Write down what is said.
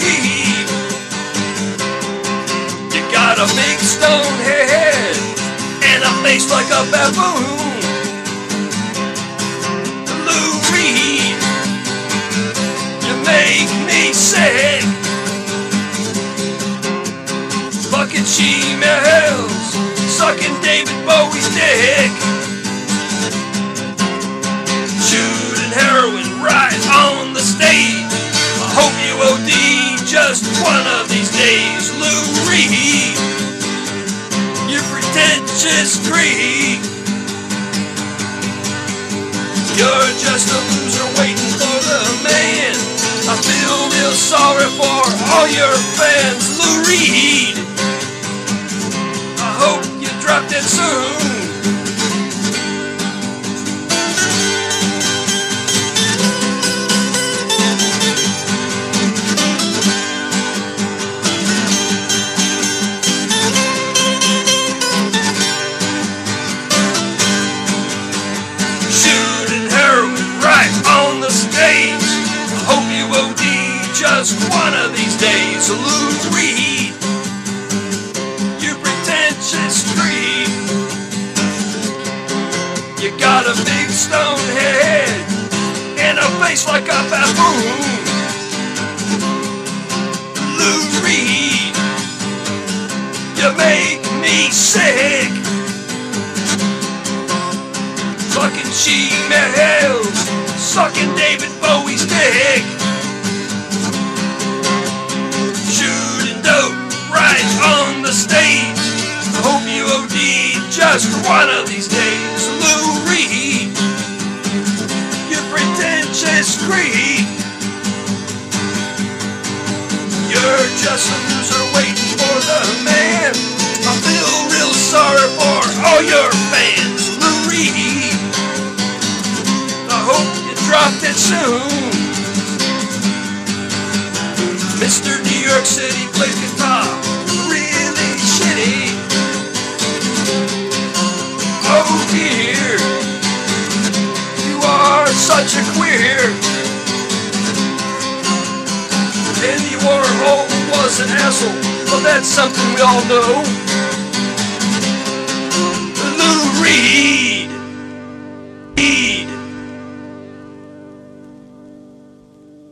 heat. You got a big stone head and a face like a baboon. Lou Reed, you make me sick. Fucking she-males, sucking David Bowie's dick. Just one of these days, Lou Reed. You pretentious creep. You're just a loser waiting for the man. I feel real sorry for all your fans, I you OD just one of these days. Lou Reed, you pretentious creep. You got a big stone head and a face like a baboon. Lou Reed, you make me sick fucking she-males, sucking David Bowie's dick. Just one of these days. Lou Reed, you pretentious creep. You're just a loser waiting for the man. I feel real sorry for all your fans, Lou Reed. I hope you dropped it soon. Mr. New York City plays guitar such a queer. Andy Warhol was an asshole, but well, that's something we all know. Lou Reed.